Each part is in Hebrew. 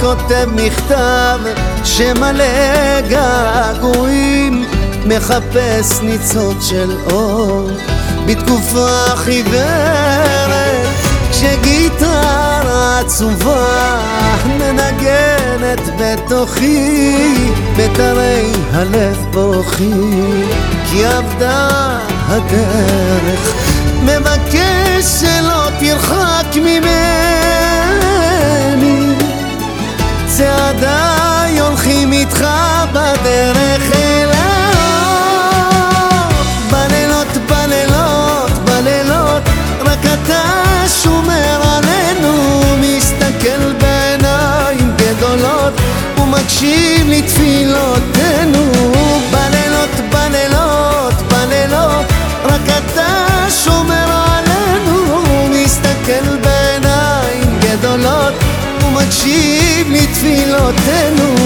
כותב מכתב שמלא געגועים מחפש ניצוץ של אור. בתקופה חיוורת כשגיטרה עצובה מנגנת בתוכי בתרי הלב בוכי. כי עבדה הדרך ומקשיב לתפילותינו בלילות, בלילות, בלילות רק אתה שומר עלינו מסתכל בעיניים גדולות ומקשיב לתפילותינו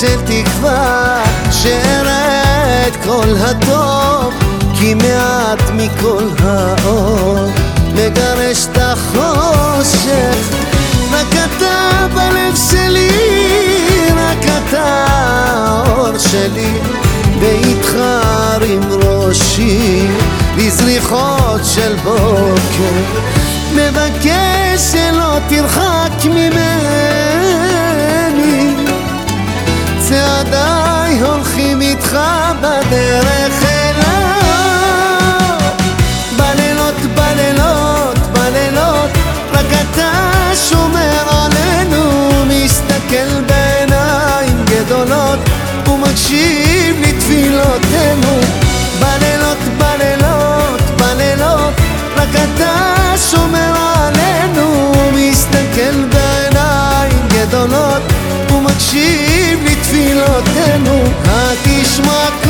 של תקווה שאראה את כל הטוב כי מעט מכל האור מגרש את החושך. רק אתה בלב שלי רק אתה האור שלי ואיתך הרים ראשי לזריחות של בוקר. מבקש שלא תרחק ממני איתך בדרך אל האור בלילות, בלילות, בלילות רק אתה שומר עלינו מסתכל בעיניים גדולות ומקשיב לתפילותינו. בלילות, בלילות, בלילות רק אתה שומר עלינו מסתכל בעיניים גדולות ומקשיב לתפילותינו Шматка